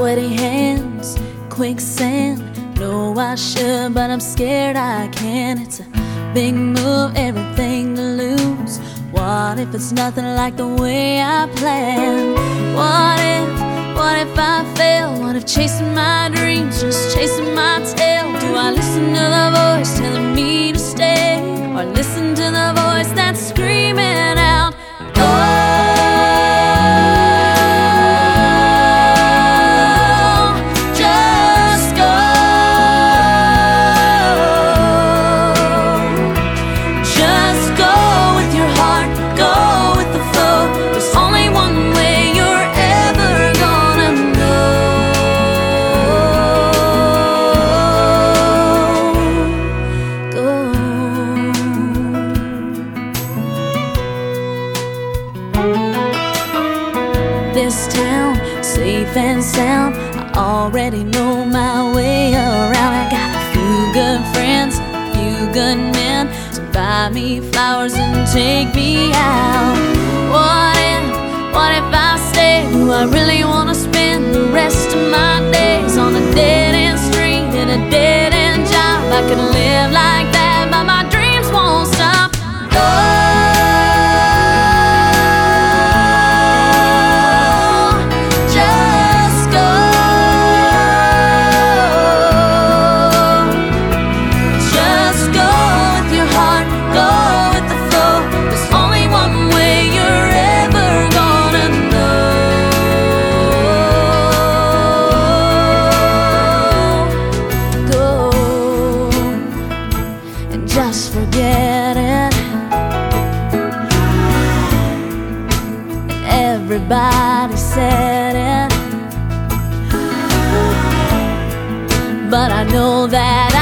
Sweaty hands, quicksand. No, I should, but I'm scared I can't. It's a big move, everything to lose. What if it's nothing like the way I planned? What if, what if I fail? What if chasing my dreams, just chasing and sound. I already know my way around. I got a few good friends, a few good men to buy me flowers and take me out. What if, what if I stay? Do I really wanna spend the rest of my days on a dead end street in a dead end job? I could live like that, but my dreams won't stop. Go, Everybody said it. But I know that